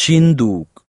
ŝin